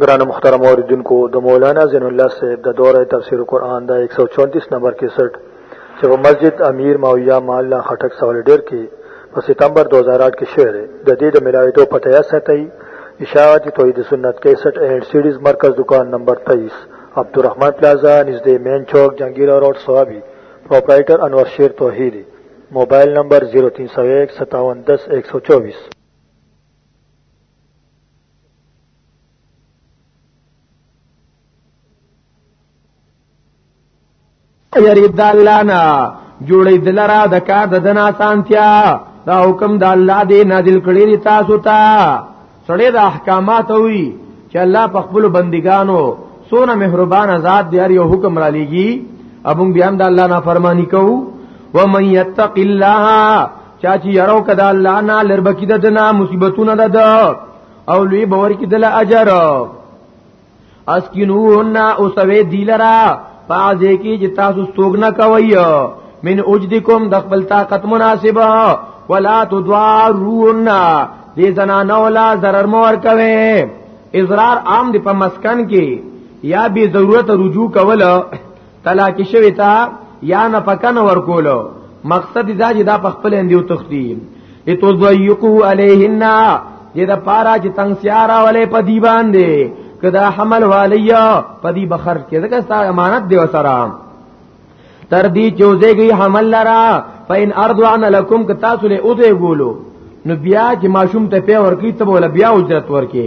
گران مخترم اوردن کو د مولانا زین الله صاحب د دوره تفسیر قرآن دا 134 نمبر 61 چې په مسجد امیر ماویا محله خټک سوال ډیر کې په ستمبر 2008 کې شعر د دې د ملاویدو پته یا ساتي اشاعت توحید سنت 61 اینڈ سیډیز مرکز دکان نمبر 23 عبدالرحمن پلازا نزدې مین چوک جنگیرا روډ سوابي پرپرایټر انور شیر توحیدی موبایل نمبر 03015710124 یری د الله نه جوړې دلرا د کار د دنا سانتیا دا حکم د الله دی نازل کړی تاسو ته سړی د احکامات وي چې الله په خپل بندګانو سونه مهربان ذات دی یو حکم را لېږي ابو بیا هم د الله نه فرمانی کوو و من یتق الله چا چې یارو کده الله نه لربکی ددنا مصیبتونه دد او لوی باور کې دل اجر اسکینوهن اوسوي دیلرا پازه کی چې تاسو ستوګنا کوي من اوجدکم د خپل طاقت مناسبه ولا تدوارون دې زنانو لا zarar مور کوي اضرار عام دی په مسکن کې یا به ضرورت رجوع کوله طلاق شوی تا یا نه پکن ورکولو مقصد دا چې دا په خپل اندیو تختی اتو ضیقو علیهن دې دا پارا چې تنگ سیارا ولې په دی باندې کدا حمل والیا په دی بخر کې ځکه ستا امانت دی وسره تر دې چوزېږي حمل لرا فین ارضعن لکم ک تاسو له اوته ګولو نو بیا چې ماشوم ته پی ورکی ته بوله بیا اجرت ورکی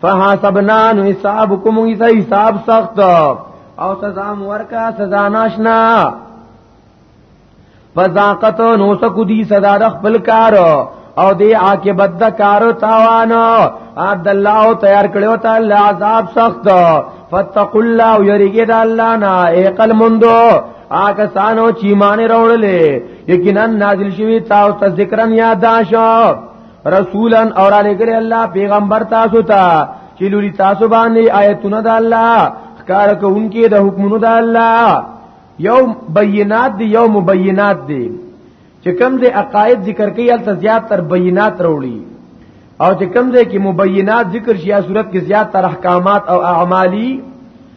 فحسبنا نو حساب کوم ایسا حساب سخت او سزا ورکا سزا ناشنا فزاقت نو سکو دی سزا د خپل کار او دی عاقبت د کار تاوان عبد الله تیار کړو ته الله عذاب سخت فتقوا الله یریګه د الله نه اقل مندو آکه سانو چی مان وروړلې یقینا نازل شوی تاسو ذکرن یاداشو رسولا اور علی گلی الله پیغمبر تاسو ته چې لوري تاسو باندې آیتونه د الله ښکار کوونکې د حکمونو د الله یو بینات دی یو مبینات دی چې کوم د عقاید ذکر کوي الته زیات تر بینات وروړي او چې کوم ځای کې مبینات ذکر شي یا صورت کې زیات تر احکامات او اعمالی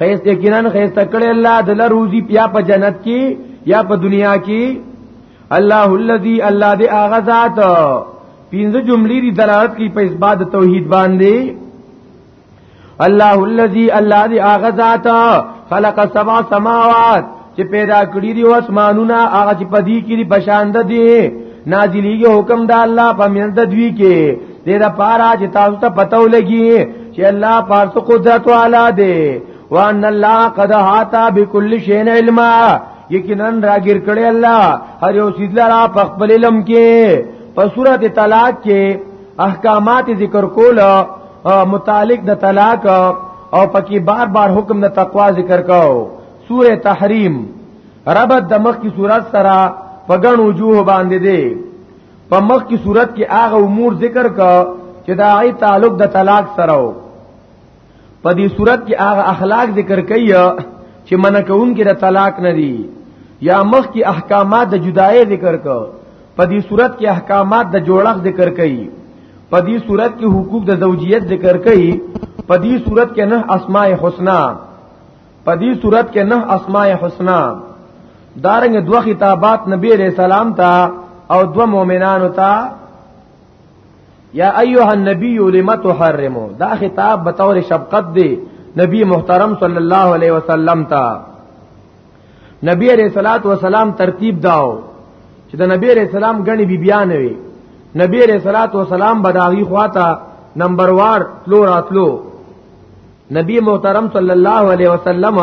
خیس یقینا خیس تکړه الله د لروزی بیا په جنت کې یا په دنیا کې الله الذي الله دې اغه ذات پینځه جملې دي دلالت کوي په اسباد توحید باندې الله الذي الله دې اغه ذات خلق سبع سماوات چې پیدا کړی دی اسمانونه هغه چې پدی کې دی بشاند دی نازلیږي حکم د الله په منځ د دوی کې دې را پارا چې تاسو ته پته ولګي چې الله پارس قدرت والا دی وان الله قد حاتا بكل شيء علما یقینا راګر کړي الله هر یو چیز لرا په خپل علم کې په سورته طلاق کې احکامات ذکر کول متعلق د طلاق او پکې بار بار حکم د تقوا ذکر کاو سوره تحریم ربط د مخ کی صورت سره په ګڼ وجوه باندې دی په مخ کی صورت کې هغه امور ذکر کا چې دا ای تعلق د طلاق سره و په دې صورت کې هغه اخلاق ذکر کړي چې منکون کې د طلاق نه دی یا مخ کی احکامات د جدای ذکر کا په دې صورت کې احکامات د جوړښت ذکر کړي په دې صورت کې حقوق د زوجیت ذکر کړي په دې صورت کې نه اسماء الحسنا په دې صورت کې نه اسماء الحسنا دارنګ دوه خطابات نبی علیہ السلام ته او دوه مؤمنانو ته یا ایها النبی لم تحرم دا خطاب به تور شفقت دی نبی محترم صلی الله علیه وسلم ته نبی علیہ الصلات والسلام ترتیب داو چې د نبی علیہ السلام غنی بی بیان وی نبی علیہ الصلات والسلام بداغي خواته نمبر وار تلو راتلو نبی محترم صلی الله علیه وسلم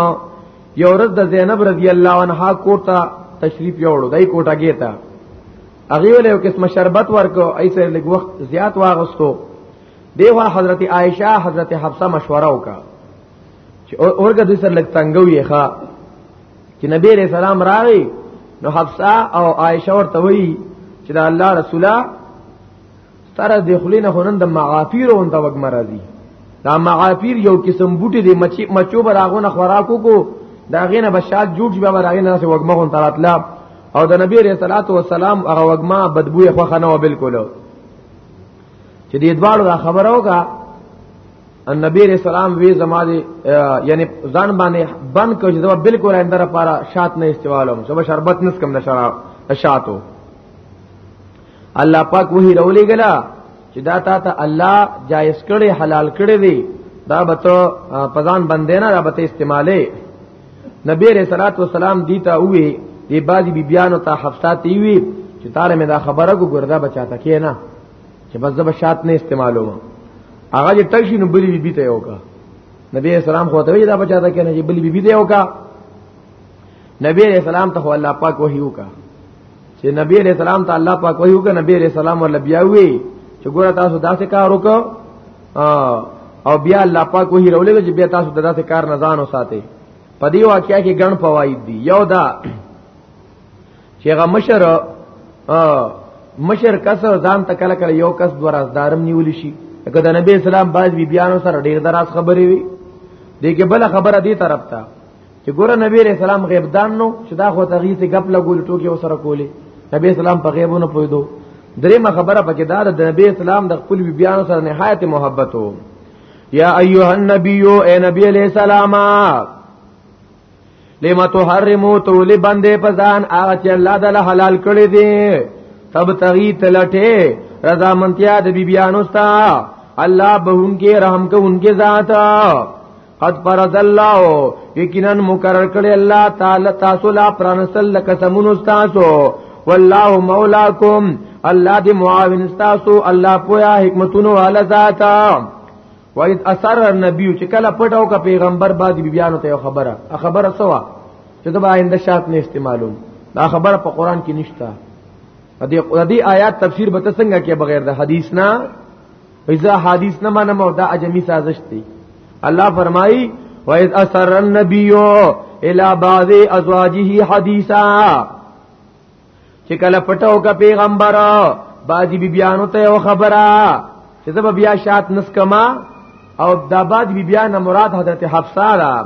یو ورځ د زینب رضی الله عنها کوټه تشریف یوړو دای کوټه گیتا هغه له یو قسم شربت ورکو ایسه لږ وخت زیات واغستو دیوا حضرت عائشہ حضرت حفصه مشوره وکا چې اورګه د سر لګ تنگوي ښا چې نبی علیہ السلام راغی نو حفصه او عائشہ ورته وی چې دا الله رسوله ستاره د خلینه هنن د معافیر اون د وګ مرضی دا معافیر یو قسم بوټي دی مچي مچو براغونه خوراکو کو دا غینه بشاد جوړ شي به راغینه سه وګمه هون تراتلا او د نبی رسول الله صلوات و سلام هغه وګما بدبوې خو خنه و بالکل چې دې دواړو دا خبره وکا ان نبی رسول الله وی زما دي یعنی ځان باندې بن کو چې دا بالکل اندر پارا شات نه استعمالوم سبا شربت نس کم نشرا شاتو الله پاک وحی رولې غلا چې دا تا ته الله جایز کړي حلال کړي دی دا به ته پزان بندې نه دا به ته استعماله نبی رسول الله والسلام دیتا وی دی بازی بی بیانو ته حفصات وی چې تعالی مې دا خبره کو ګردا بچاته کې نه چې بس زب شات نه استعمالو هغه چې تک شنو بلی بی بی ته یو کا نبی اسلام خو ته وی دا بچاته کې نه چې بلی بی بی ته یو کا نبی اسلام ته الله پاک وحی وکا چې نبی علیہ السلام ته الله پاک وایو ک نبی علیہ السلام ول بیا وی چې ګوره تاسو داسې کار وکړو او بیا الله پاک وی رولې چې بیا تاسو داسې کار نه ځانو ساتي په دې واقعیا کې ګڼ فواید دي یو دا چې هغه مشر مشر کس ځان ته کله کله یو کس دوه رازدارم نیول شي که د نبی اسلام باز بی بیانو سره ډیر دراز خبرې وي دغه بل خبره دی طرف ته چې ګوره نبی عليه السلام غیب دان نو چې دا خو تغیث غپ لګول ټوکی وسره کولی نبی اسلام په غیبونو پویدو درېمه خبره پکې دا د نبی اسلام د خپل بیان سره نهایت محبت وو یا ایها النبی اے نبی علیہ السلام لما تحرمو تو لی بندے پزان آغا چی اللہ دل حلال کردی دی تب تغی تلٹے رضا منتیا د بیبیانو ستا الله به انکه رحم کو انکه ذات قد فرض الله یقینا مقرر کړی الله تعالی تاسو لا پرانسل لکسمونو تاسو والله مولاکم الله دی معاون تاسو الله پویا حکمتونو والا ذات وید اثر النبی چې کله پټاو کا پیغمبر باندې بیانو ته خبره خبره سوا چې دا آینده شات نه استعمالوم دا خبره په قران کې نشته دې دې آیات تفسیر به څنګه کې بغیر د حدیث نه وایزه حدیث نه منم او دا عجمی سازش دی الله فرمایي وایز اثر النبی الى بعض ازواجه حدیثا چې کله پټو کا پیغمبر باجی بی بیانو ته یو خبره چې زب بیا شات نس کما او داباد بی بیان مراد حضرت حفصه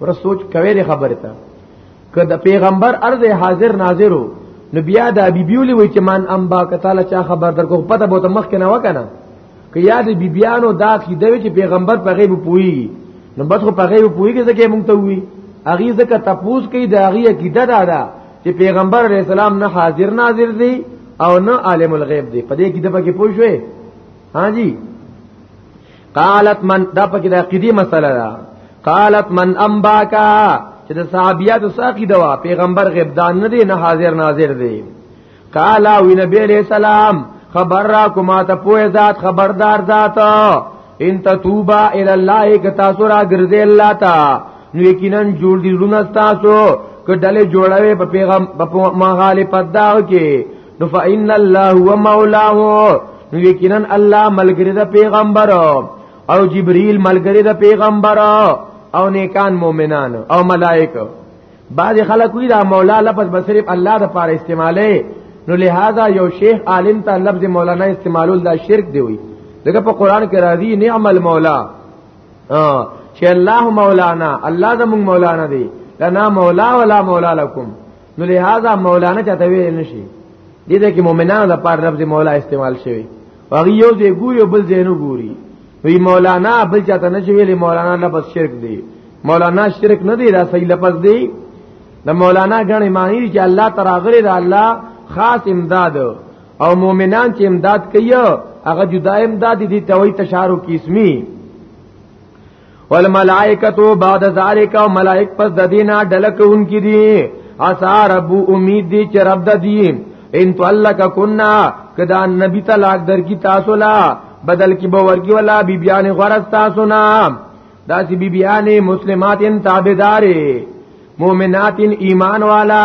ور سوچ کوي د خبره ته که د پیغمبر ارز حاضر ناظرو نو بیا د بیبیولی وای چې من ام با کتاله چا خبر در کو پته بوته مخ کې نه وکنه که یاد بیبیانو دا کی دوی چې پیغمبر په غیب پوي نو بس خو په غیب پوي کې ځکه مونږ ته وی اغي ځکه تپوس کوي د اغي عقیده دا ده چې پیغمبر علی السلام نه حاضر ناظر دی او نه عالم الغیب دی په دې کې د پکې پوښوي ها جی قالت من دا پکې د عقیدی مسله ده قالت من انباکا چې د صحابیاتو ساقی دوا پیغمبر غیب دان نه دی نه حاضر ناظر دی قال او نبی علیہ السلام خبر را کوما ته پوهه ذات خبردار ذات ان تتوبا ال الله ک تاسو را ګرځي الله تا نو یقینا جوړ دي لونه تاسو ک ډلې جوړوي په پیغام په مغالي پداو کې نو فإن الله هو مولاه نو یقینا الله ملګری د پیغمبر او جبرئیل ملګری د پیغمبر او نیکان مؤمنان او ملائکه بعض خلک وی دا مولا لفظ به صرف الله د پاره استعماله نو لہذا یو شیخ عالم ته لفظ مولانا استعمالول دا شرک دی وی دغه په قران کې راځي نعم المولا چې الله مولانا الله زموږ مولانا دی لنا مولا ولا مولا لكم نو لہذا مولانا چاته ویل نشي دې دې کې مؤمنانو د پاره لفظ مولا استعمال شوی هغه یو دې ګوري بل دې نه ګوري وی مولانا بل چاته نه ویلې مولانا لفظ شرک دی مولانا شرک نه دی دا صحیح لفظ دی د مولانا غنې معنی چې الله تراغره د الله خاص امداد او مؤمنان چې امداد کوي هغه جدا امداد دي توي تشارو کی اسمي والملائکتو بعد ذالک او ملائک پس د دینه ډلکون کی دي اسا رب امید دی چې رب د دین ان تعلق کنا کدا نبی طلاق در کی تاسو لا بدل کی باور کی ولا بی بیان غرض تاسو نا داسی بی بیان مسلمات تابعدار مؤمنات ایمان والا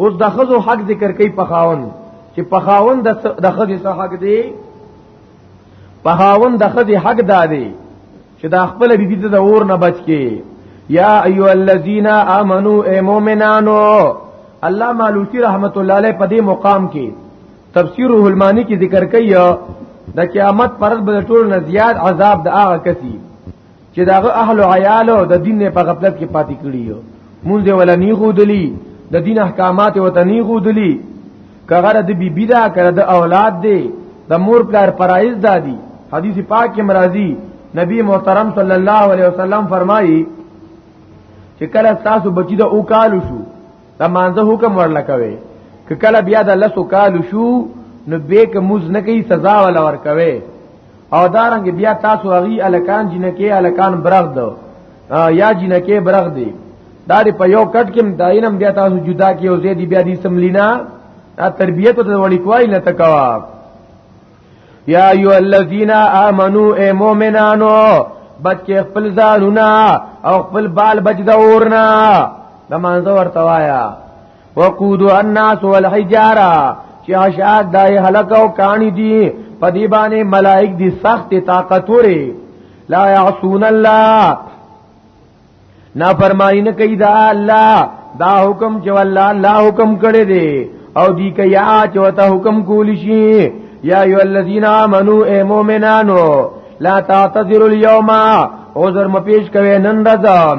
اوس د خزو حق ذکر کوي پخاون چې پخاون د خزې څخه حق دی پخاون د خزې حق دادي چې دا خپل بیبي ته د اور نه بچ کې یا ایو الذین آمنو اے مومنانو الله مالوسی رحمت الله علیه په دې مقام کې تفسیر الهلمانی کې ذکر کوي د قیامت پرد به ټول نه زیات عذاب د هغه کسي چې داغه اهل او عیال د دین په غفلت کې پاتې کړی یو مونږ ولا نی غودلی د دین احکامات وته نی غودلی کغره د بی بی دا کړه د اولاد دی د مور پلار فرایز دادی حدیث پاک کې مرাজি نبی محترم صلی الله علیه وسلم فرمایي چې کله تاسو بچی د او کال شو د مانزه حکم ورل کوي ک کله بیا د لسو کال شو نو به ک موز نه کوي سزا ولا ور کوي او دارنګ بیا تاسو هغه الکان جنکه الکان برغ دو یا جنکه برغ دی دا دی په یو کټ کې داینم بیا تاسو جدا کې او زیدی بیا دي سملینا دا تربیت ته وړي کوی نه تکوا یا ایو الذین آمنو اے مومنانو بچ کې خپل ځانونه او خپل بال بچ دا اورنا د مانځ ورتوایا وقود الناس والحجاره چې اشاد دای هلاک او کانی دي په دې باندې ملائک دي سخت طاقتوري لا يعصون الله نا فرمانی نه کوي دا الله دا حکم چې والله الله حکم کړی دی او دی که یا چې وته حکم کولی شي یا ایو الذین آمنو اے مومنانو لا تعتذروا اليوم عذر مپیش کوي نن راځم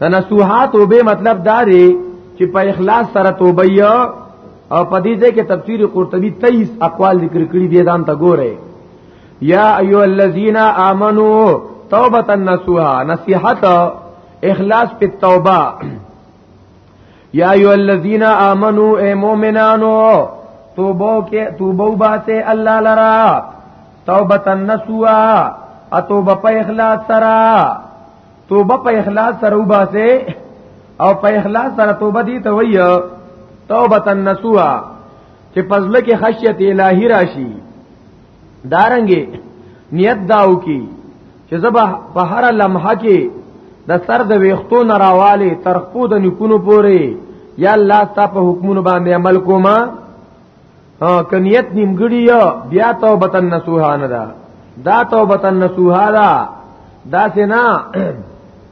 د نصوحات توبه مطلب دا دی چې په اخلاص سره توبه او په دې ځای کې تفسیر قرطبي 23 اقوال ذکر کړي دي ځان ته ګوره یا ایو الذین آمنو توبه النصوحا نصیحت اخلاص په توبه یا ایو الذین آمنو اے مومنانو توبو کې توبو باسه الله لرا توبه النصوحا اتوبه په اخلاص سره توبه په اخلاص سره وباسه او په اخلاص سره توبه دي ته وي توبه النسوها چې پزله کې خشیت الهی راشي دارنګي نیت داو کی چې زبا په هر لمحه کې د سر د ویختو نه راواله تر خپو د نکونو پوري یا الله تا په حکمونو باندې عمل کوما ها کنیت نیمګړی بیا توبه نصوحا نه ده دا توبه نصوحا ده دا سینا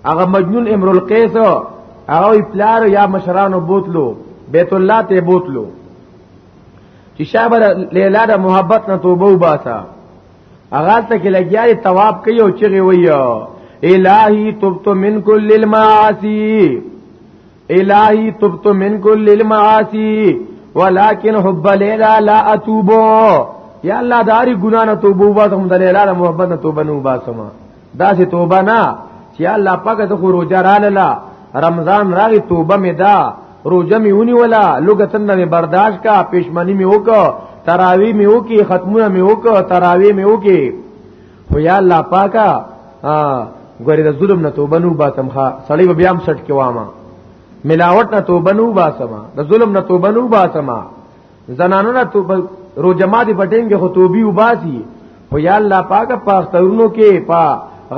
هغه مجنون امرؤ القیس هغه پلار یا مشرانو بوتلو بیت الله ته بوتلو چې شابه لیلا د محبت نه توبه وباسا هغه ته کې لګیاري تواب کوي او چغي وي الہی تبت من کل المعاصی الہی تبت من کل المعاصی ولكن حب لیلا لا اتوب یا الله داری ګنا نه توبه واسم د لیلا د محبت نه توبه نه واسم دا سه توبه نه چې الله پاک ته خو روزه رااله رمضان راغی توبه می دا روزه می ونی ولا لوګتن نه برداشت کا پښمنی می وک تراوی می وکی ختمونه می وک تراوی می وکی خو یا الله پاکا ګورې د ظلم نه توبه نو باسم ښا سړی به بیا هم سټ کې وامه ملاوت نه توبه نو باسم د ظلم نه توبه نو باسم زنانو نه توبه رو جما دي پټینګه خو توبي وباسي خو یا الله پاکه پاخترونو کې پا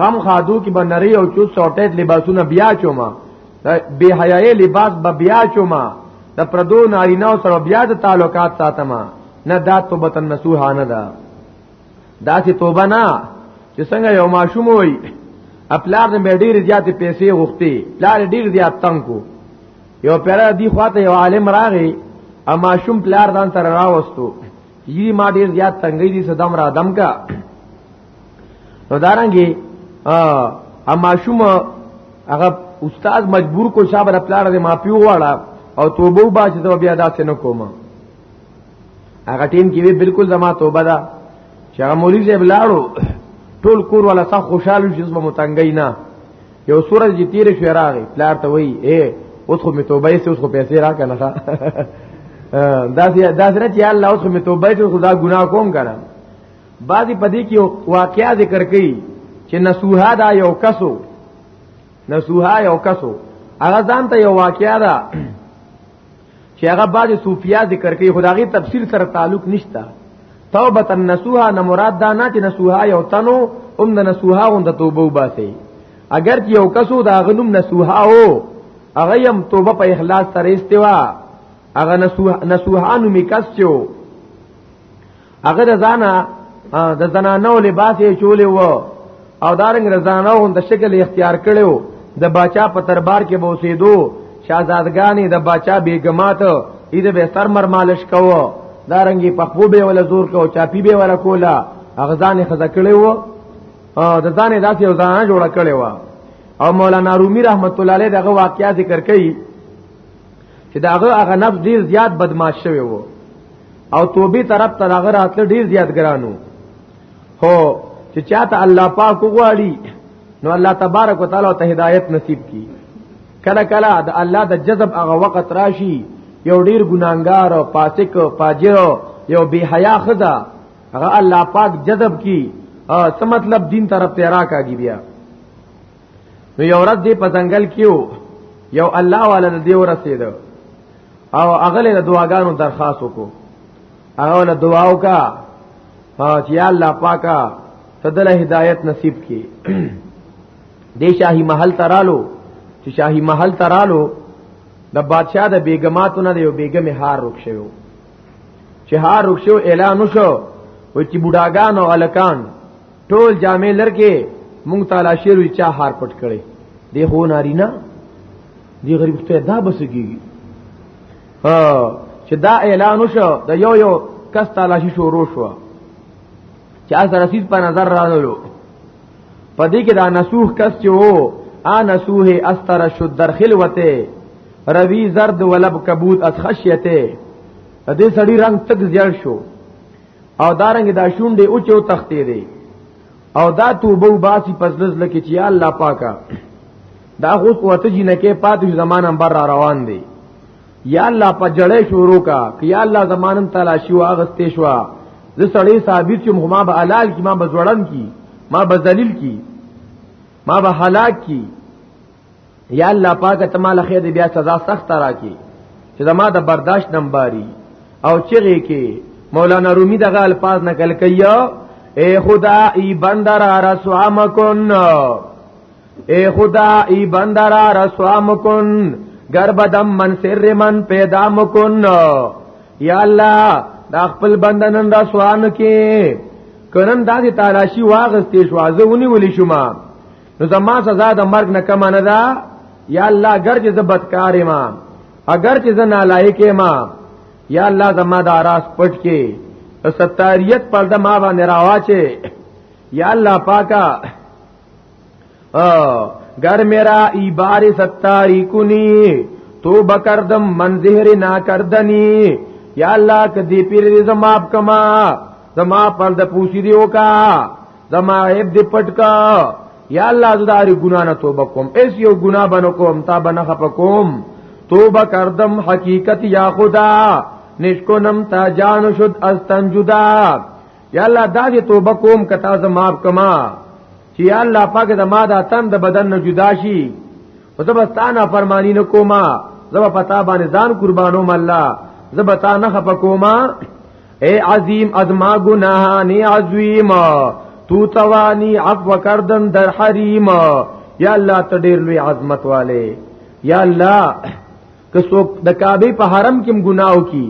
غم خادو کې بنري او چوت سوټټ لباسونه بیا چوما بے حیاي لباس به بیا چوما د پردو نارینه سره بیا د تعلقات ساتما نه دا توبه تن نسوحانه ده دا چې توبه نه چې څنګه یو ماشوم وای خپلار دې ډېر زیات پیسې غوښتي پلار ډېر زیات تنگ کو یو پیرا دی خواته یو عالم راغی ا ماشوم پلار دان تر راوستو یی ما ډېر زیات تنگې دي صدام را دم کا نو دارنګي ا ماشوم هغه استاد مجبور کو شابه پلار دې ما پیو واړه او توبه با چې بیا داسې نه کومه هغه ټیم کې وی بالکل زما توبه ده چې هغه مولوی صاحب لاړو ټول کور ولا څه خوشاله شي زما متنګی نه یو سورج چې تیر شو راغی پلار ته وی اے اوس خو می توبه سي اوس خو پیسې را کنه دا سي دا سره چې الله اوس خو می توبه سي خدا ګناه کوم کنه بعضی پدې کې واقعیا ذکر کړي چې نسوها دا یو کسو نسوها یو کسو هغه ځان ته یو واقعیا ده چې هغه بعد صوفیا ذکر کوي خدایي تفسیر سره تعلق نشته توبه النسوها نه مراد دا نه چې نسوها یو تنو هم د نسوها غوند توبه وباسي اگر چې یو کسو دا غنوم نسوها او هغه هم توبه په اخلاص سره استوا هغه نسوها نسوها نو میکس چو هغه د ځانه د زنانو لباس یې چولې وو او دارنګ رضانو هم د شکل اختیار کړو د باچا په دربار کې بوسیدو شاهزادګانی د باچا بیګمات اې د به سر مر مالش کوو دارنګي په خو به ولا زور کو چاپی به ولا کولا اغزان خزه کړي وو د ځان داسې یو ځان جوړ کړي وو او مولانا رومي رحمت الله علیه دغه واقعیا ذکر کړي چې دا هغه هغه نفس ډیر زیات بدمعاش شوی وو او توبې طرف ته هغه راتل ډیر زیات ګرانو هو چې چاته الله پاک وغواړي نو الله تبارک وتعالى ته هدایت نصیب کی کله کله د الله د جذب هغه وخت راشي یو ډیر ګناګار او فاسق فاجر یو بی حیا خدا هغه الله پاک جذب کی څه مطلب دین طرف ته راکاږي بیا نو یو ورځ دی په ځنګل کې یو الله والا دی ورسید او هغه له دعاګانو درخواست وکړو هغه له دعا وکا چې یا الله پاکا تدله هدایت نصیب کړي دی شاهي محل ترالو چې شاهي محل ترالو د بادشاہ د بیگماتو نه یو بیگم هار رک شوی چې هار رک شو اعلان وشو و چې بډاګان او الکان ټول جامې لرګې مونږ تعالی شیروي چا هار پټ کړي دی خو ناری نه دی غریب ته دا بس کیږي ها چې دا اعلان وشو د یو یو کس تعالی شي شروع شو چې از رسید په نظر راغلو په دې کې دا نسوح کس چې وو ا نسوح استر شد در خلوته روی زرد ولب کبوت از خشیته دې سړی رنگ تک زیړ شو او دارنګ دا شونډې او چو تختې دی او دا توبه باسی پس لز لکه چې الله پاکا دا غوس وته جنکه پاتې زمانه بر را روان دی یا الله په جړې شروع کا کہ یا الله زمانن تلاشی واغستې شو زه سړی ثابت چې ما به حلال کی ما به زړن کی ما به ذلیل کی ما به هلاک کی یا الله پاک ته مال خیر دی بیا سزا سخت راکی چې زما د برداشت نمباري او چغه کې مولانا رومي دغه الفاظ نقل کیا اے خدا ای بندر رسوا مکن اے خدا ای بندر رسوا مکن گر بدم من سر من پیدا مکن یا الله دا خپل بندنن رسوان کې کنن داسې تالاشي واغستې شو ځونی ولې شوما نو زما سزا د مرګ نه کم نه ده یا الله اگر چې زه بدکار ما اگر چې زه نالایق ما یا الله زما د اراس پټ کې ستاریت پر د ما باندې راواچه یا الله پاکا گر میرا ای بار ستاری کنی تو بکردم منظهر نا کردنی یا الله کدی پیر دې زما اپ کما زما پر د پوسی دیو کا زما عیب دې پټ کا یا الله زداري ګنا نه توبه کوم اس یو ګنا بنو کوم تا بنه خپ کوم توبه کردم حقیقت یا خدا نشکو نم تا جان شد استن جدا یا الله دا دې توبه کوم کتا زما کما چې یا الله پاک زما دا تن د بدن نه جدا شي فزبستانا فرمانی نه کوما زب پتا باندې ځان قربانو مله زب تا نه خپ کوما اے عظیم ازما گناہانی عظیم تو توانی عفو کردن در حریم یا الله ته ډیر لوی عظمت والے یا الله که څوک د کعبه په حرم کې ګناو کی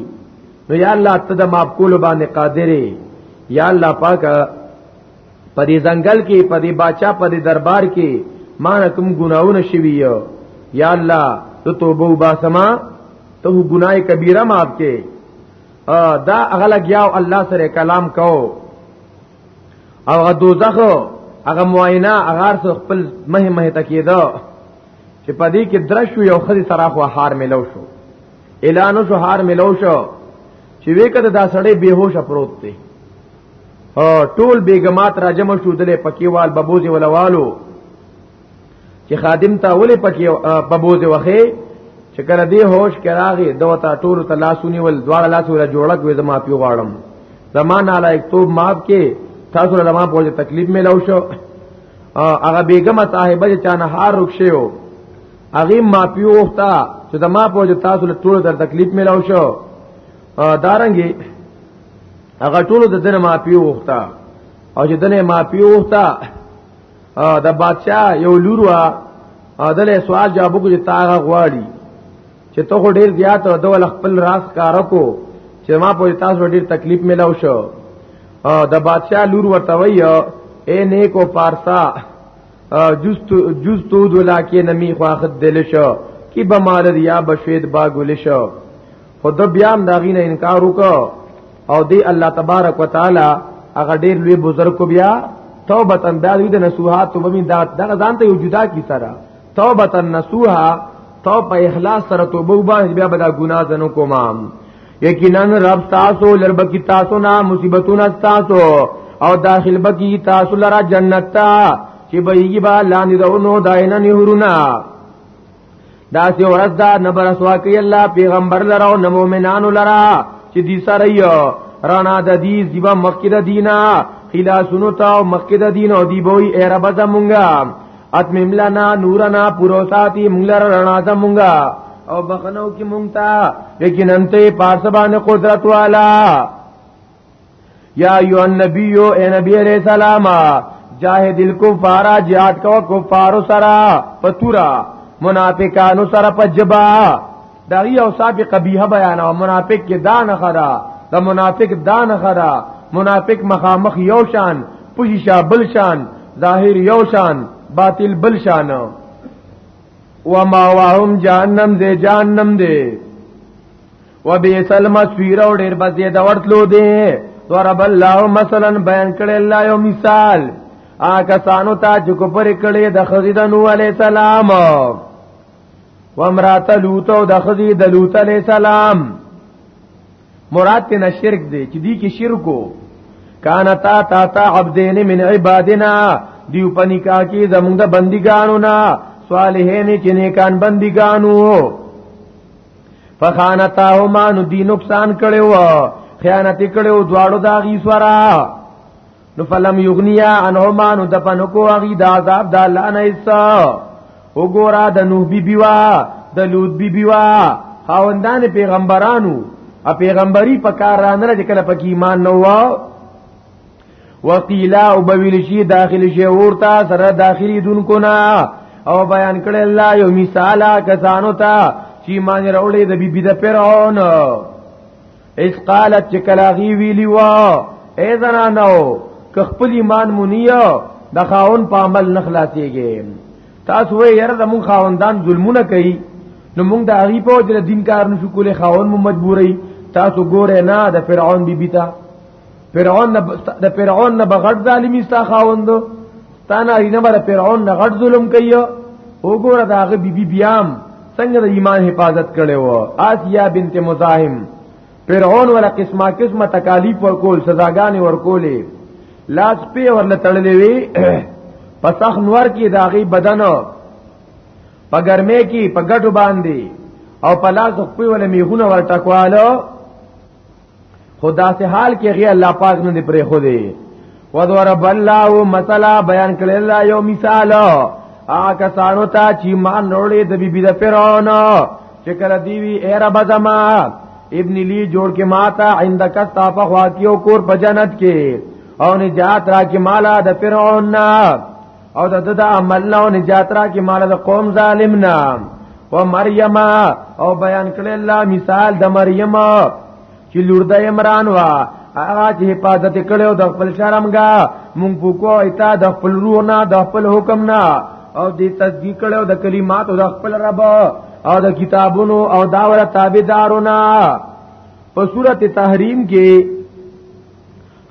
نو یا الله ته د معاف کولو باندې قادر یا الله پاک په دې ځنګل کې په دې باچا په دې دربار کې ما نه کوم ګناونه شوی یو یا الله ته توبه وباسما ته ګناي کبیره معاف کې دا اغلا گیاو الله سره کلام کو او دوزخ هغه معاینه هغه سره خپل مه مه تکیدا چې پدې کې درشو یو خدي سره خو هار ملو شو اعلانو شو هار ملو شو چې وې کده دا سړی بیهوش پروت دی ټول بیګمات را جمع شو دلې پکیوال ببوزي ولوالو چې خادم ته ولې پکې ببوزي وخی چې کله دی هوش کراغي دوتا ټول ته لاسونی ول دواړه لاسونه جوړک وې زما پیو غاړم زمانه لایک توب ماف کې تاسو له ما په تکلیف مې لو شو هغه بیګم صاحبه چې چانه هار رخصه و هغه ما پیو وخته چې زما په تاسو له ټول در تکلیف مې لو شو دارنګي هغه ټول د دنه معافي وغوښته او چې دنه معافي وغوښته د بادشاہ یو لور وا دله سوال جواب کو چې تاغه غواړي چې ته خو ډیر زیات او دول خپل راس کار کو چې ما په تاسو ډیر تکلیف ملاو شو او د بادشاہ لور ورته وی اے نیکو پارسا جز تو جز تو دلا کې نمی خواخت دل شو کی بمال ریا بشید با گل شو خو د بیا هم دا غینه انکار وکړ او دی الله تبارک وتعالى هغه ډیر لوی بزرګ کو بیا توبه تن بیا د نصوحات تو بمی دا دغه ځان ته یو جدا کی سره توبه تن نصوحا توبه اخلاص سره توبه وبا بیا بدا ګنا زنو کومام یقینا رب تاسو لرب کی تاسو نا مصیبتونه تاسو او داخل بکی تاسو لرا جنت تا چې بهږي با لاندې دونو داینه نهرونا دا سی ورځ دا نبر اسوا کوي الله پیغمبر لره او مومنانو لره چې دې سره یو رانا د دې زیبا مخکې دینا خلا سنو تا او مخکې د دین او دی بوئی اے رب زمونږه اتمم لنا نورنا پورو ساتي مونږ لره رانا زمونږه او بخنو کې مونږ ته لیکن انته پارسبانه قدرت والا یا ایو النبی او اے نبی علیہ السلام جاهد الکفار جهاد کو کفار سرا پتورا منافقانو سرا پجبا دا یو صاحب قبیحه بیان او منافق کې دا نه خدا دا منافق دا نه خدا منافق مخامخ یو شان پوشی شا بل شان ظاهر یو شان باطل بل شان و ما واهم جهنم دے جهنم دے وبئس المصير او ډېر بځې د ورتلو دی ضرب الله مثلا بیان کړي الله یو مثال آکه سانو ته چې کو پر کړي د خزید نو علی سلام و امرات لوط او د خزید لوط علی سلام مراد ته شرک دی چې دی کې شرکو کان تا تا تا عبدین من عبادنا دیو پنیکا کی زمونږ بندګانو نا صالحین چې نیکان بندګانو فخانتاهما نو دی نقصان کړو خیانت کړو دواړو دا غي سورا نو فلم یغنیا انهما نو د پنکو غي د عذاب د الله نه ایسا وګورا د نوح بی بیوا د لوط بی بیوا خاوندان پیغمبرانو ا پیغمبري په کار رانه چې کله پکې ایمان نه و وقیلا او بویل شي داخل شي ورته سره داخلي دونکو نه او بیان کړي الله یو مثال کسانو ته چې مان راولې د بیبي د فرعون اس قالت چې کلاغي ویلی وا اے زنا نو که خپل ایمان مونیو د خاون په عمل نخلاصيږي تاسو وې یره د مون خاوندان ظلمونه کوي نو مونږ د هغه په وجه دین کار نشو کولای خاون مو مجبورای تاسو ګوره نه د فرعون بیبي ته فرعون د فرعون نه بغړ ظالمی ستا خاوند ستانه رینه بر فرعون نه غړ ظلم کوي وګوره داغه بیبي بیام څنګه د ایمان حفاظت کړي وو آسیا بنت مزاحم فرعون ولا قسمه قسمه تکالیف ورکول سزاګانې ورکولې لاس په ورل تړلې وي پسخ نور کې داغي بدن په ګرمه کې په ګټو باندې او په لاس خپل ولې میغونه ورټکوالو خدا سے حال کې غي الله پاک نه دی پرې خو دی وضرب الله مثلا بیان کړل الله یو مثال آ کسانو ته چې مان وروړي د بیبي د فرعون چې کله دی وی اے رب زما ابن لی جوړ کې ماتا عندک استافه واکیو کور په جنت کې او نجات را کې مالا د فرعون نه او د د عمل نه او نجات را کی مال د قوم ظالم نه و مریم او بیان کړي الله مثال د مریم چې لور د عمران وا هغه چې حفاظت کړو د خپل شرمګا مونږ پوکو ایتا د خپل روح نه د خپل حکم نه او دې تصدیق کړو د کلماتو د خپل رب او د کتابونو او داوره تابعدارونه په سورته تحریم کې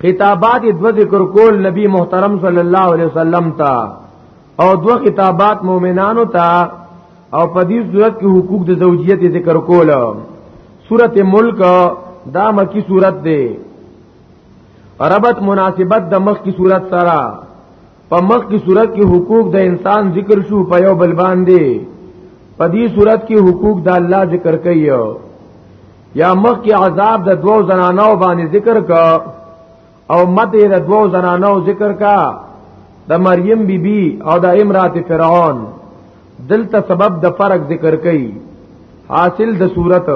خطابات دو ذکر کول نبی محترم صلی الله علیه وسلم تا او دو خطابات مؤمنانو تا او په دې صورت کې حقوق د زوجیت ذکر کول سورت ملک دا مکی صورت دی ربط مناسبت د مخ کی صورت سره په مخ کی صورت کې حقوق د انسان ذکر شو په یو بل باندې په دې صورت کې حقوق د الله ذکر کوي یا مخ کې عذاب د دوو زنانو باندې ذکر کا او مته د دوو زنانو ذکر کا د مریم بی بی او د امرات فرعون دلته سبب د فرق ذکر کړي حاصل د صورت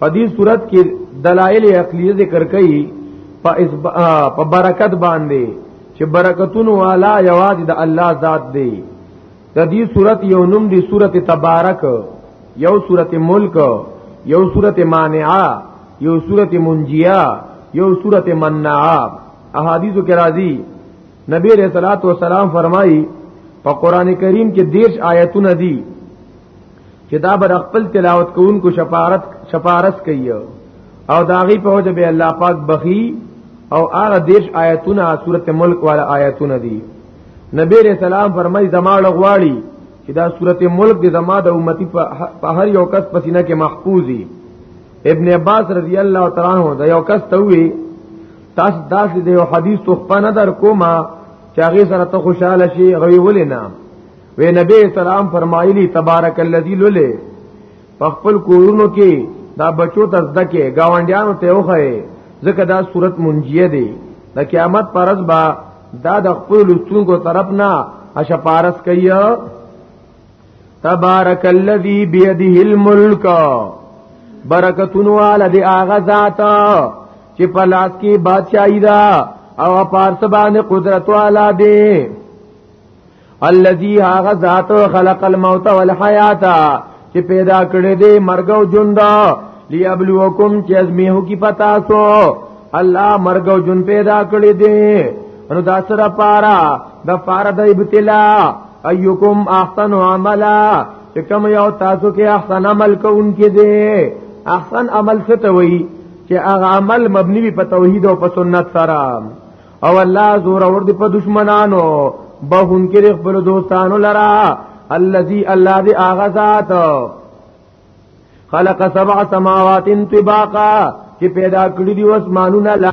په دې صورت کې دلایل عقلی ذکر کړي په برکت باندې چې برکتونو والا یوازې د الله ذات دی د دې صورت یو نوم دی صورت تبارک یو صورت ملک یو صورت مانعا یو صورت منجیا یو صورت منعا احادیث کې راځي نبی رسول الله صلوات و سلام فرمایي په قران کریم کې دیش آیتونه دي چې دا بر خپل تلاوت کوونکو شفاعت شفارس کوي او داغي په وجه به الله پاک بخي او هغه دیش آیتونه سورته ملک والا آیتونه دي نبی علیہ السلام فرمای زما لغواړي چې دا سورته ملک د زما د امتی په هر یو کس پسینه کې محفوظي ابن عباس رضی الله تعالی عنہ دا یو کس ته وی تاسو داسې د یو حدیث تخپه نه در کومه چې هغه سره ته خوشاله شي غوي ولې نه وی نبی اسلام فرمایلی تبارک الذی لله په خپل کورونو کې دا بچو ته زده کې گاونډیانو ته وخه ځکه دا صورت منجیه دی د قیامت پرز با دا د خپل لستونکو طرف نه اشپارس کوي تبارک الذی بیده الملک برکتون والا دی آغا ذاتا چې په لاس کې بادشاہی دا او پارس باندې قدرت والا دی الذي هغه ذات خلق الموت والحیات چې پیدا کړی دی مرګ او ژوند لیبلوکم چې ازمیه کی پتا سو الله مرګ او ژوند پیدا کړی دی نو دا سره پارا د پارا د ابتلا ایکم احسن عملا چې کوم یو تاسو کې احسن عمل کوونکې دی احسن عمل څه ته وایي چې هغه عمل مبني په توحید او په سنت سره او الله زور اور دی په دشمنانو به هم کې خپل دوستانو لرا الذي الله دی اغه ذات خلق سبع سماوات طباقا چې پیدا کړی دی اسمانونه لا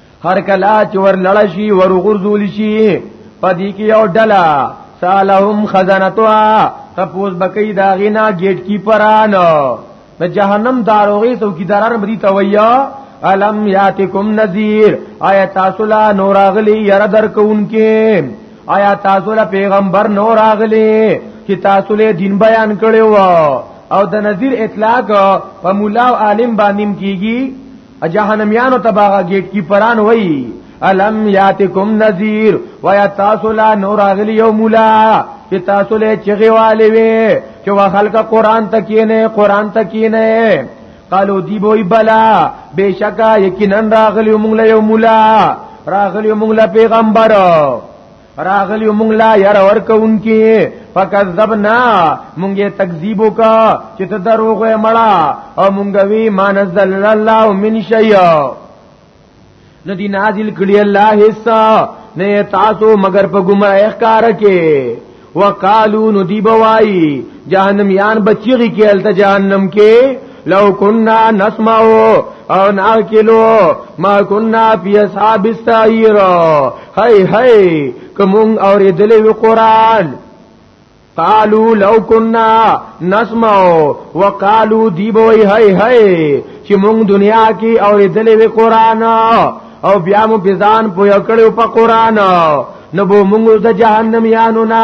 هر کلا چې ور لړ شي ور غرزول شي پدې کې یو ډلا سالهم خزانتوا تپوس بکې دا غینا گیټ کی پران د جهنم داروغي سو کی درار مری تویا الم یاتکم نذیر آیا تاسو لا نور اغلی یره درکونکې آیا تاسو لا پیغمبر نور اغلی چې تاسو له دین بیان کړو او د نذیر اطلاق په مولا او عالم باندې کیږي جهنميانو تباغه گیټ کی پران وای الم یاتکم نذیر و یا تاسو لا نور اغلی یو مولا چې تاسو له چغي والي وي چې وا خلک قران ته کینه قران ته کینه قالو دی بوئی بلا بشکا یقینا راغلی موږ له یو مولا راغلی موږ له پیغمبر راغلی مونږ لا ير ور کوونکی فکذبنا مونږه تکذیب وکا چې ته دروغ یې مړه او مونږه وی ما نزل الله من شیء ندی نازل کړي الله حصہ نه تاسو مگر په ګمراه ښکار کې وقالو ندی بوای جهنم یان بچیږي کې الته جهنم کې لو كنا نسمع او ناکلو ما كنا في اصحاب السعير هاي هاي کوم اوریدلې وی قران قالو لو كنا نسمع وقالو دی بوئی هاي هاي چې مونږ دنیا کې اوریدلې وی قران او بیا مو بزان پویا کړو په قران نو مونږ د جهنم یانو نه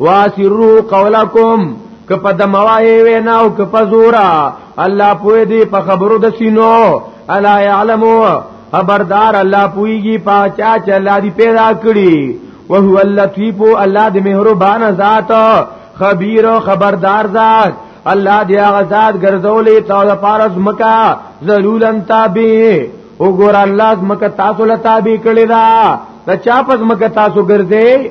واسرو قولکم که په دموای وینا او که په زورا الله پوی دی په خبرو د سینو الا يعلمو خبردار الله پویږي پاچا چې الله دی پیدا کړی وهو اللطیف الله دی مهربان ذات خبیر او خبردار ذات الله دی هغه ذات ګرځولې تا د پارس مکا ذلولن تابع وګور الله مکه تاسو له تابع کړی دا د چا پس مکه تاسو ګرځې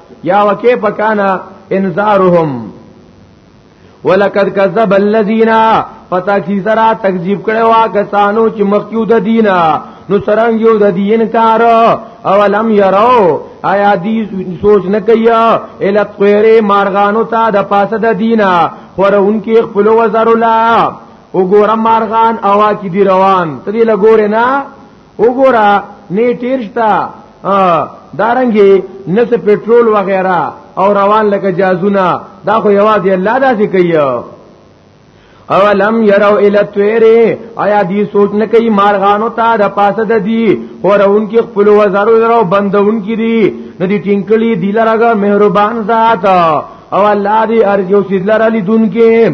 یا وکي پکانا انذارهم ولقد كذب الذين پتا کی سرا تکذیب کړي وا کسانو چې مخکیو د دینا نو سرنګ یو د دین کار او لم يرو آیا دی سوچ نه کوي ال طیر مارغانو ته د پاسه د دینا خورون کې خپل وزر الله وګوره مارغان اوا کې دی روان ته دی لګور نه وګورا نه تیرشتا دارنګي نس پټرول وغیرہ او روان لکه جازونه دا خو یوازې الله داسې کوي اولم يروا الى الطير آیا دی سوچ نه کوي مارغانو ته د پاسه د دی خورون کې خپل وزرو درو بندون کې دي ندی ټینکلی دی لرګه مهربان ذات او الله دی ارجو سیدلر علی دن کې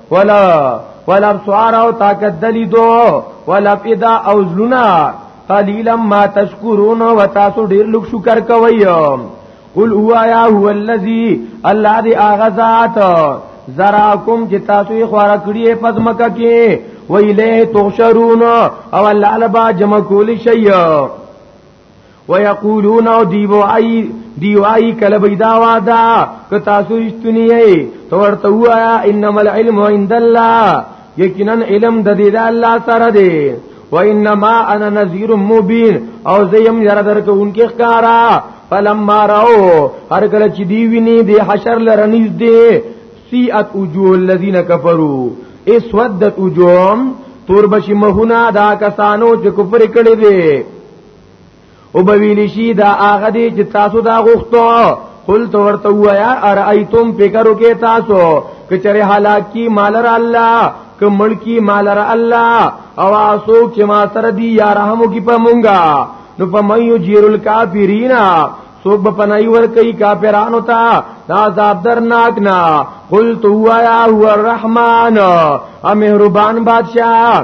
ولا ولا ابصار او طاقت دلی دو ولا ادا او زلنا قليلا ما تشكرون وتاسو ډیر لوک شکر کوي قل هو يا هو الذي الله دي اغذات زراکم چې تاسو یې خواره کړی پس مکه کې ویله تحشرون او الله لبا جمع کول شي ويقولون او دیو ای دیو ای کله بيدا وادا که تاسو رښتونی یې تو ورته وایا انما العلم عند الله یقینا علم د دې د الله سره دی و انما انا نذير مبين او زیم یره درکونکي ښکارا فلما راو هر کله چې دی ویني د حشر لرنیز دی سیئت وجوه الذين كفروا اسودت وجوههم تور بشي مهونه دا کسانو چې کفر کړي دي او بویل شي دا هغه دی چې تاسو دا غوښتو قل تو ورته وایا ارایتم فکر وکي تاسو کچره هلاکی مالر الله ک ملکی مالر الله او اسو چې ما سره دی یا رحمو کی په مونږه نو په مې جیر الکافرینا سوب پنای ور کوي کافرانو ته دا عذاب درناک نا قل تو وایا هو الرحمن ا مهربان بادشاہ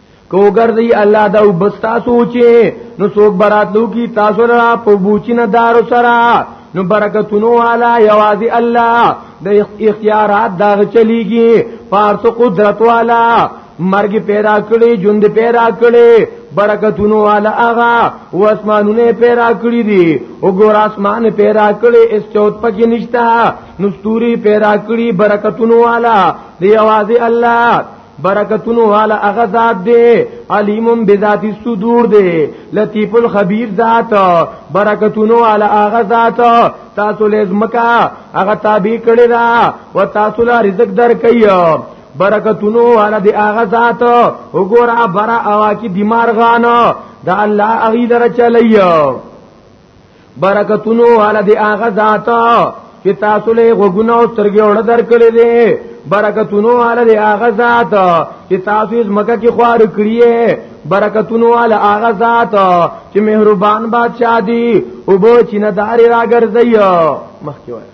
کو ګرځي الله دا وبستا سوچي نو څوک براتلو کی تاسو را په بوچینه دار سره نو برکتونو والا یوازی الله د اختیارات دا چلیږي پارت قدرت والا مرګ پیدا کړي ژوند پیدا کړي برکتونو والا اغا او اسمانونه پیدا کړی دي او ګور اسمان پیدا کړی اس چوت پکې نشتا نستوري پیدا کړی برکتونو والا دی आवाज الله برکتونو والا هغه ذات دی علیم بذات الصدور دی لطیف الخبیر ذات برکتونو والا هغه ذات تاسو لزمکا هغه تابع کړی دا و تاسو لا رزق درکې برکتونو والا دی هغه ذات وګوره برا اوا کی بیمار غانو دا الله اغي لره چلیو برکتونو والا دی هغه ذات چې تاسو له غوګونو او سترګې وړ درکړې دي برکتونو والا دی هغه ذات چې تاسو یې مکه کې خوار کړی برکتونو والا هغه ذات چې مهربان بادشاہ دی او بو چې نداري راګرځي مخکې وایي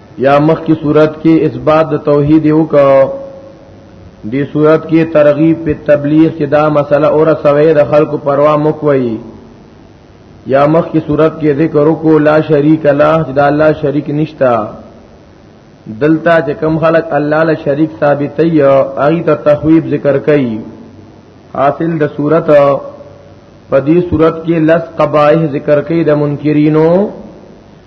یا مخ کی صورت کې اثبات د توحید یو کا دی صورت کې ترغیب په تبلیغ کې دا مسله اور سوي د خلکو پروا مکوي یا مخ کی صورت کې ذکر کو لا شریک الله چې دا الله شریک نشتا دلتا چې کم خلق الله له شریک ثابت ای ای ته تخویب ذکر کړي حاصل د صورت په دې صورت کې لس قبایح ذکر کړي د منکرینو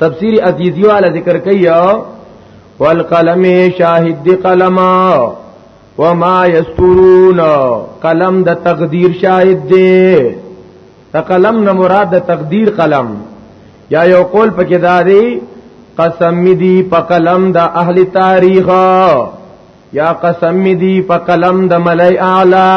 تفسیر عزیزی والا ذکر کوي والقلم شاهد دی قلم وما یسترون قلم د تقدیر شاهد دی د قلم نه مراد د تقدیر قلم یا یو قول پکې دادی قسم دی په قلم د اهل تاریخ یا قسم دی په قلم د ملای اعلی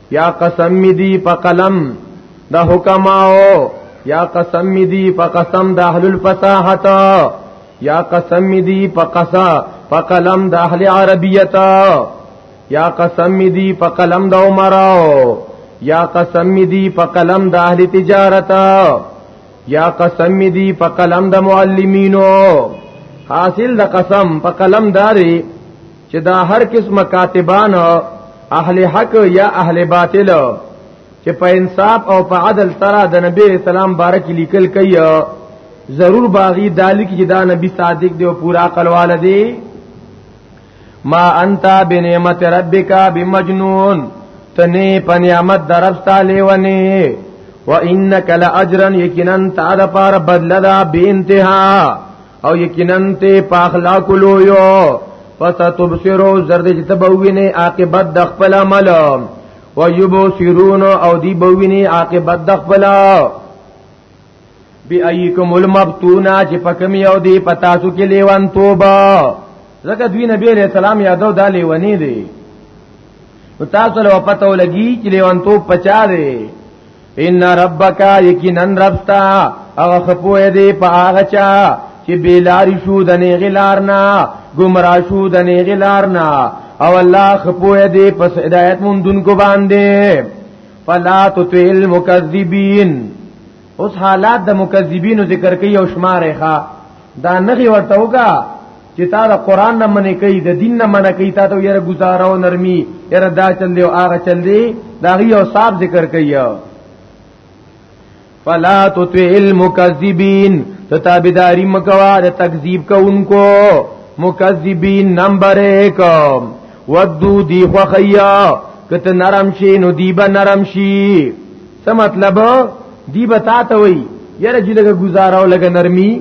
یا قسم می دی په قلم د حکماو یا قسم می دی په قسم د اهل الفصاحت یا قسم می دی په قصا په قلم د اهل عربیت یا قسم می دی په قلم د عمراو یا قسم می دی په قلم د اهل تجارت یا قسم می دی په قلم د معلمینو حاصل د قسم په قلم داري چې دا هر قسم کاتبان اهل حق یا اهل باطل چې په انصاف او په عدل سره د نبی اسلام بارک لیکل کوي ضرور باغی دالی کی جدا نبی صادق دی او پورا قلوال دی ما انت بنعمت ربک بمجنون تنی په نعمت درفتا لیونی و انک لاجرا یقینا تعالی پر بدل دا به انتها او یقینا ته پاخلا کولو یو پتا تبصرو زرد چې تبوینه عاقبت د خپل عمل و یبو سرون او دی بوینه عاقبت د خپل بی ایکم المبتونا چې پکم یو دی پتا سو کې لیوان توبه زکه دوی نبی علیہ السلام یادو دا لیونی دی تاسو له پته ولګي چې لیوان تو پچا دی ان ربک یقینا ربتا او خپو دې په هغه چا چې بیلار شو د نه غلار نه گمراه شو د نه غلار نه او الله خپو دې پس هدایت مون دن کو باندې فلا تطیل مکذبین اوس حالات د مکذبینو ذکر کوي او شمارې ښا دا نغي ورته وګه چې تا د قران نه منې کوي د دین نه منې کوي تا ته یره گزاره او نرمي یره دا چل دی او هغه چل دی دا غي او صاحب ذکر کوي فلا تطع المكذبين ته تابعداري مکوا د تکذیب کوونکو مکذبین نمبر 1 ودو دی خوخیا کته نرم شي نو دی به نرم شي څه مطلب دی به تا ته وای یره چې لګه گزاره او لګه نرمي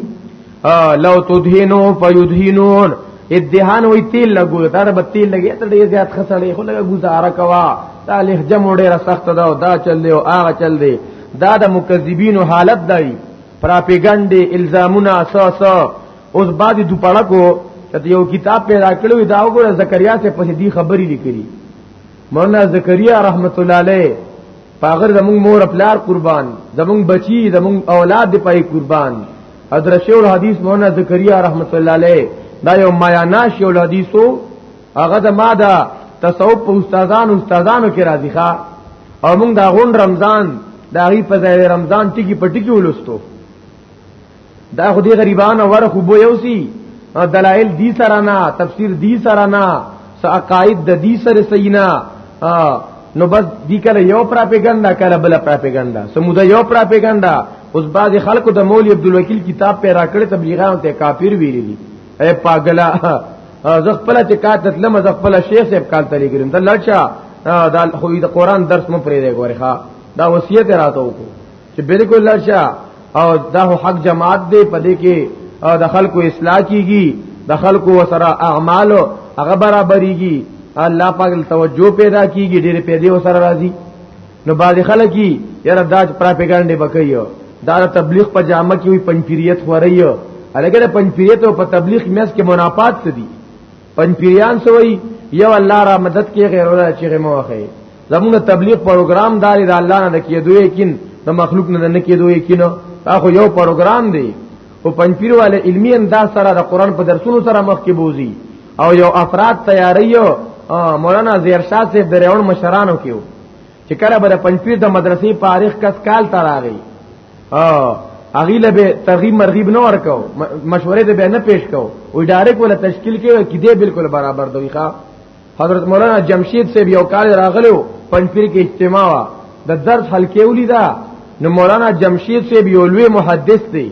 لو تدهنو فیدهنون ادهان وی تیل لګو دا به تیل لګی ته ډیر زیات خسړې خو لګه گزاره کوا دا لخ جمع ډیره سخت ده او دا چل دی او هغه چل دی دا د مکذبینو حالت دی پراپیګنډي الزامونه اساس اوس بعد دوپړه کو چې یو کتاب پیدا کړو دا وګوره زکریا ته په دې خبرې لیکلي مولانا زکریا رحمت الله علیه پاغر زمون مور پلار قربان زمون بچی زمون اولاد دی پای قربان ادرشه ول حدیث مولانا زکریا رحمت الله علیه دا یو مایا ناش ول حدیثو هغه د ما دا تصوف په استادان استادانو کې راځي ښا او موږ دا غون رمضان دا غي په ځای رمضان ټکی پټکی ولستو دا خو دې غریبانو ور خو بو یوسی دلائل دی سره نه تفسیر دی سره نه عقاید د دی سره سینا نو بس دی کله یو پراپګاندا کله بل پراپګاندا سموده یو پراپګاندا اوس بعد خلکو د مولوی عبد الوکیل کتاب پیرا کړ تبلیغان ته کافر ویلی دي اے پاگلا زغ پلا چې کات تلم زغ پلا شیخ صاحب کال تلې ګرم ته لړچا دا خو د قران درس مو پرې دی ګورې ښا دا وصیت راته وکړو چې بالکل لرشه او دا حق جماعت دی په دې کې او د خلکو اصلاح کیږي د خلکو سره اعمال هغه برابرېږي الله پاک توجه پیدا کیږي ډېر پیدا وسره راځي نو باز خلک یې یاره دا پراپګاندا بکایو دا تبلیغ په جامه کې وي پنځپیریت خورایو الګره پنځپیریت او په تبلیغ میاس کې منافات څه دي پنځپیریان سوی یو الله را مدد کې غیر الله چې غموخه زموږ تبلیغ پروګرام دار د الله نه کېدو یقین د مخلوق نه نه کېدو یقین دا خو یو پروګرام دی او پنځپیر والے علمی انداز سره د قران په درسونو سره مخ کې بوزي او یو افراد تیاریو مولانا زیرشاد سے دریون مشرانو کېو چې کله به پنځپیر د مدرسې تاریخ کس کال تر راغی اغیله به ترغیب مرغیب نه ورکو مشورې ته به نه پیش کو وی ډایرک ولا تشکیل کې کې دې بالکل برابر دوی ښا حضرت مولانا جمشید صاحب یو کال راغلو پنځپیر کې اجتماع وا د درس حلقې ولیدا نو مولانا جمشید صاحب یو لوی محدث دی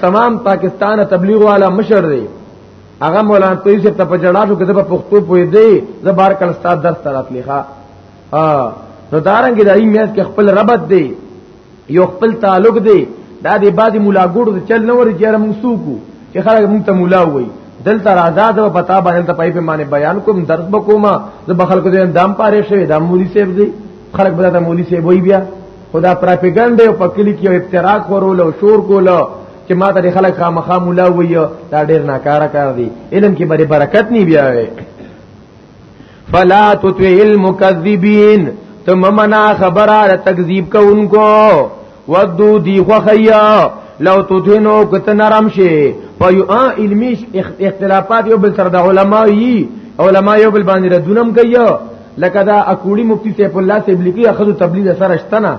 تمام پاکستان تبلیغ والا مشر دی هغه مولانا توي صاحب ته په جړا شو کده په پښتو پوي دی زه بار کله ستاسو درس تراتلی ښا نو دارنګ د ایمیت کې خپل ربط دی یو خپل تعلق دی دا دی بعد مولا ګورو د چل نور جره مونږ سوکو چې خلک مونږ ته مولا وای دلته راځه د پتا باندې ته پای په معنی بیان کوم درس بکوما د بخل کو دې دام پاره شوی دا مولوی صاحب دی خلک به دا مولوی صاحب وای بیا خدا پراپګاندا او پکلی کې افتراق ورول او شور کول چې ما ته خلک خامخا مولا وای دا ډیر ناکاره کار دی علم کې بری برکت نه بیا وي فلا تطع المكذبين تم منا خبره تکذیب کوونکو ودو دی خوخیا لو تدهنو کت نرم شي فیو علمی اختلافات یو بل سره د علما یي علما یو بل باندې ردونم کوي لکه دا اکوړي مفتی سیف الله سیب لیکي اخذ تبلیغ سره شتنه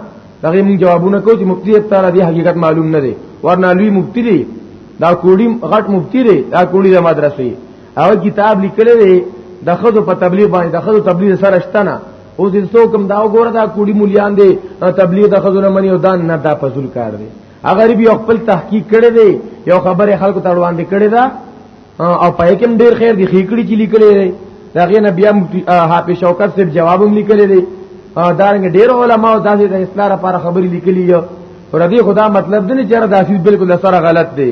دغه موږ جوابونه کوو چې مفتی ابتار دی حقیقت معلوم نه دی ورنه لوی مفتی دی دا کوړی غټ مفتی دی دا کوړی د مدرسې او کتاب لیکل دی د خزو په تبلیغ باندې د خزو تبلیغ سره شته نه اوس دې څوک هم دا وګوره دا کوړي مليان دي تبلیغ د خزونه منی او دان نه دا فضل کار دی اگر بیا خپل تحقیق کړي دی یو خبره خلکو ته وړاندې کړي دا او پای کې ډیر خیر دی خېکړي چې لیکلې دی دا غي نه بیا حافظ شوکت صاحب جواب هم لیکلې دی دا رنګ ډیر علما او داسې د اصلاح لپاره خبرې لیکلې یو ور دې خدا مطلب دې نه چیرې داسې بالکل سره غلط دی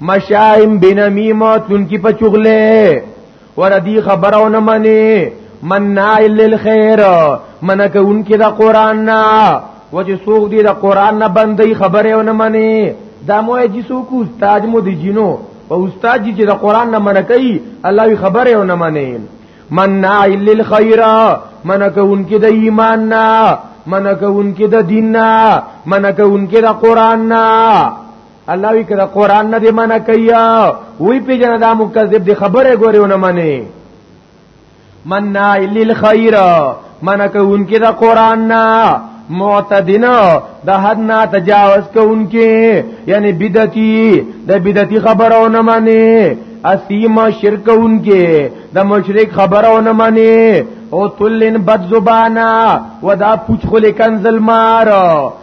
مشائم بنمیمه تون کی په چغله ور دی خبرو نه منی منع للخير منک انکی دا قران نا وجه سوق دی دا قران نه بندي خبره ونه منی دا مو جی سوق استاد مو دی جنو او استاد جی چې دا قران نه منکای الله وی خبره ونه منی منع للخير منک انکی د ایمان نا منک انکی د دین نا منک انکی د قران نا الله وی کړه قران نه دی منع کیا وی په جن دا مکذب دی خبره ګوره نه منی من نا للخير منع کوونکی دا قران نه معتدنا د حد نه تجاوز کوونکی یعنی بدعتي د بدعتي خبرو نه معنی اسیما شرک کوونکی د مشرک خبرو نه معنی او تلن بد زبانا ودا پوچ خلکن ظلمار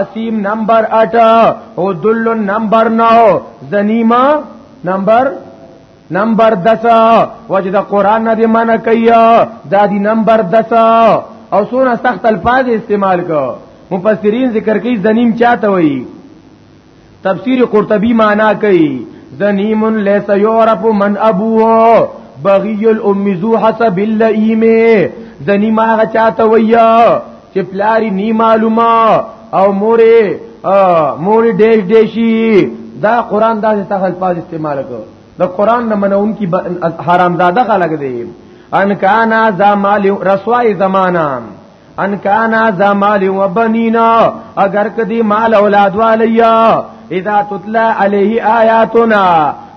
اسیم نمبر 8 او دل نمبر 9 زنیما نمبر نمبر 10 وجد قران نه دی منع کیا دا دی نمبر 10 او سونه سخت الفاظ استعمال کو مفسرین ذکر کوي زنیم چاته وایي تفسیر قرطبی معنا کوي زنیم لیس یعرف من ابوه بغی الام ذو حسب اللئیم زنیم هغه چاته ویا چې پلاری نی معلومه او مورې مورې ډېش ډېشي دا قران دا ته الفاظ استعمال کو دا قران نه منون کی حرامزاده خلق دی ان کانا ذا مال رسوای زمانہ ان کان ذا مال و بنینا اگر کدی مال اولاد والیا اذا تتلا علیه آیاتنا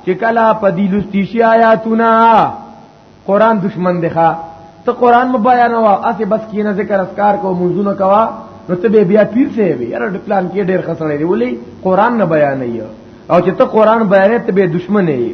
چې کلا پدی لستی شی آیاتنا قران دشمن دی ښا ته قران مو بیان وا اسی بس کینه ذکر اسکار کو منزونه کوا نو ته بیا پیر سه وی یاره د پلان کې ډیر خسړې دی ولی قران نه بیان نه او چې ته قران بیانې ته به دشمن نه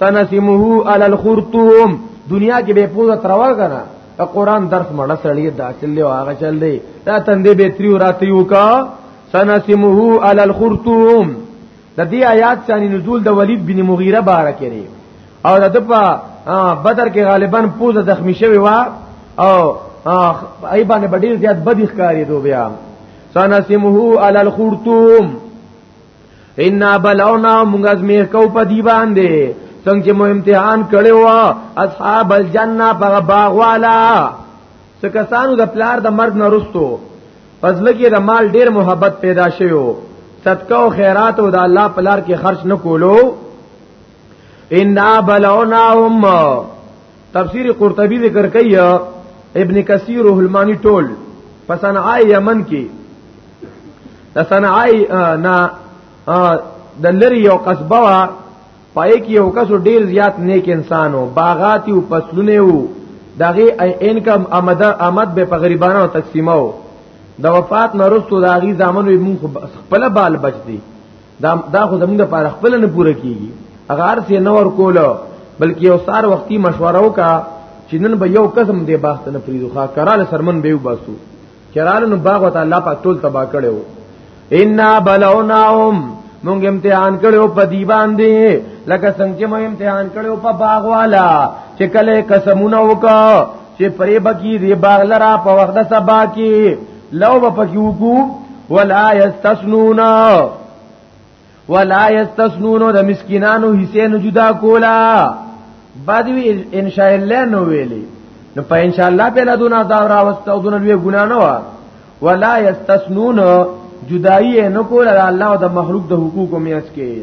سنسمه علی الخرطوم دنیا کې به پوزا تروا کنه ته قران درس مړه سړی دا چل دی هغه چل دی دا تندې به تریو راتی وکا سنسمه علی الخرطوم د دې آیات ثاني نزول د ولید بن مغیره بار کړي او د په بدر کې غالبا پوزا زخمی شوی و او ای باندې بډیر زیات بدی ښکاری دو بیا سنسمه علی الخرطوم ان بلونا موږ ازمیخ کو په دی باندې څنګه مو امتحان کړو اصحاب الجنه په باغ والا سکسانو د پلار د مرګ نه رستو پزله کې د مال ډیر محبت پیدا شوو صدقه او خیرات او د الله پلار کې خرج نکولو ان بلوناهم تفسیر قرطبی ذکر کوي ابن کثیر الهلمانی ټول په صنعاء یمن کې د صنعاء نه د لری یو قصبه وا پای کې یو کس ډیر زیات نیک انسانو باغات او فصلونه وو دغه انکم آمد آمد به په غریبانو تقسیمو د وفات نرستو داغي زامنو موږ خپل بال بچ دي دا دا خو زموږ لپاره خپل نه پوره کیږي هغه ارسه نور کوله بلکې یو سار وختي مشوره وکا چې نن به یو قسم دی باغ ته نه پریدو ښا کراله سرمن به وباسو کراله نو باغ وته الله پاک ټول تبا کړو ان بلوناهم مونږ امتحان کړو په دی باندې لکه څنګه چې مونږ امتحان کړو په باغ والا چې کله قسمونه وکا چې پرې بکی دی باغ لرا په وخت سبا کې لو به پکې وکړو ولا یستسنون ولا یستسنون د مسکینانو حصے نه جدا کولا بدوی ان شاء الله نو ویلي نو په ان شاء الله په لدون عذاب را واستو دون لوی ګنا نه وا ولا یستسنون جدائی نه کولا الله او د مخلوق د حقوق میاس کې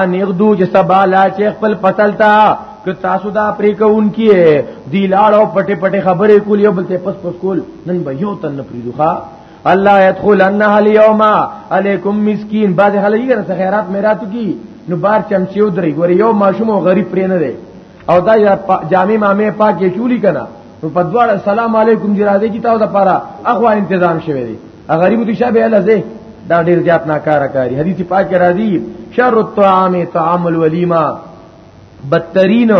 ان یغدو چې سبا لا چې خپل فصل تا که تاسو دا پرې کوون کیه دی لاړو پټه پټه خبرې کول یو بل ته پس پس کول نن به یو تن نه پریدوخه الله يدخل ان اليوم عليكم مسكين بعد هلګي سره خیرات میراتو کی نو بار چمچیو درې ګوري یو ماشوم او غریب پرې نه دی او دا جامع مامه پاکه چولی کنا نو په دواړه سلام علیکم جی راځي کی تاسو لپاره اخوا تنظیم شوی دی غریب دي شابه لزه دا ډیر زیات ناکاره کاری حدیث پاک راځي شر الطعام طعام الولیمه بدترین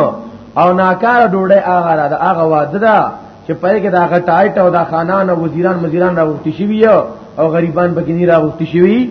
او ناکاره ډوډۍ هغه را ده هغه واده ده چې پای کې دا غټایټ او دا خانان او وزیران مزیران راغوښتي شي او غریبان بګینی راغوښتي شي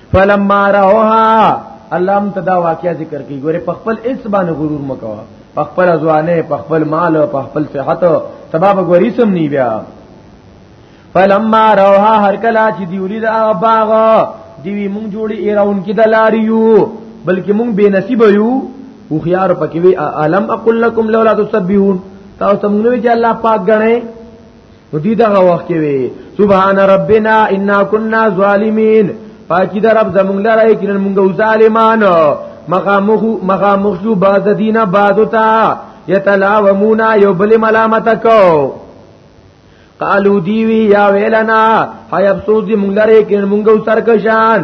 فلما راوها الله هم تدا واقعیا ذکر کوي ګوره په خپل اس باندې غرور مکوا په خپل ځوانه په خپل مال او په خپل صحت سبب ګوري سم نی بیا فلما روها هر کلا چې دی ولید هغه باغ دیوی مونږ جوړی ایراون کې د لاریو بلکې مونږ بے نصیب یو خو خيار پکې وی الم اقول لكم لولا تسبحون تاسو مونږ نه چې الله پاک غنئ نو دی دغه وخت کې وی سبحان ربنا انا كنا ظالمين پاکی در رب زمونږ لره یقینا موږ ظالمان مخامخ مخامخ شو بعد دینه بعد تا یتلاومونا یو بل ملامت کو قالو دیوی یا ویلنا حیب سوز دی مونگ لره کن مونگو سرکشان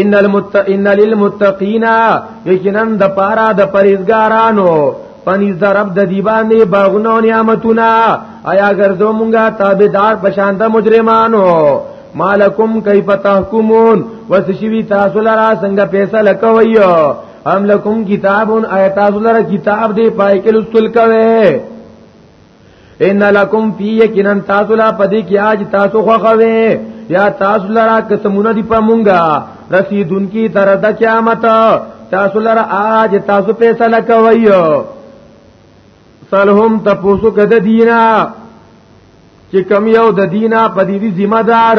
ان المت ان للمتقین یقینا د پارا د پرهیزګارانو پنځ د رب د دی باندې باغونه او نعمتونه آیا ګرځو مونږه تابعدار پشان د مجرمانو مالکم کیف تحکمون وسشوی تاسو لرا څنګه فیصله کوي ام لکم کتابون آیا تاسو لرا کتاب دی پای کې لستل کوي ان لکم فی یقینا تاسو لا پدې کې اج تاسو خوخوي یا تاسو لرا قسمونه دی په مونږه رسیدون کی تر د قیامت تاسو لرا اج تاسو فیصله کوي سلهم تاسو کده دینا چې کم یو د دینا په دې ذمہ دار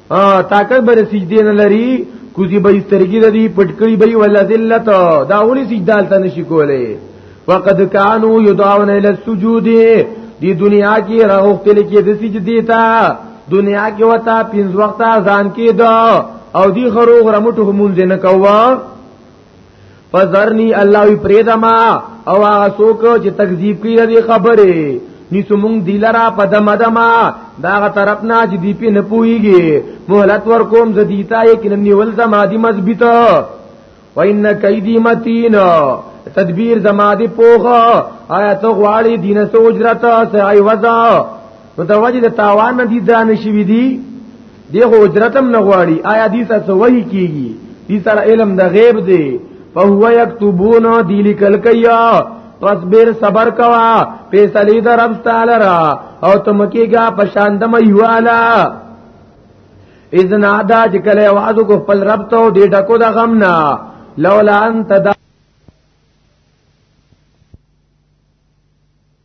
ها طاقت بر سجدي نه لري کوزي به سترګي د دې پټکړي به ولا ذلت دا ولي سجدال ته نشي کوله وقد كانوا يدعون الى السجود دی دنیا کې راغختل کې د سجدي ته دنیا کې وتا پنځ وخت اذان کې دا او دی خروغ رمټو مونږ نه کوه فذرنی الله وی پریدما او هغه څوک چې تکذیب کوي د خبره نیسو مونږ دیلرا په دمه دما دا غ طرف نه چې دی په نه پويږي مهلت ور کوم زدیتا یې کینن نیول زما دی مضبوط و ان کیدی متین تدبیر زما دی پوغه آیا ته غواړي دینه سو اجرت سه ای وزا نو د وجه د تاوان نه دي دانه شي وی دي دی خو اجرتم نه غواړي آیا دې ته څه وحي کیږي دې سره علم د غیب دی فهو یكتبون دی لیکل کیا فصبر صبر کوا فیصله در رب تعالی را او تمکیګه پشاند مې والا اذن ادا چې کله आवाज کو خپل رب ته دې ډکو د غم نه لولا انت دا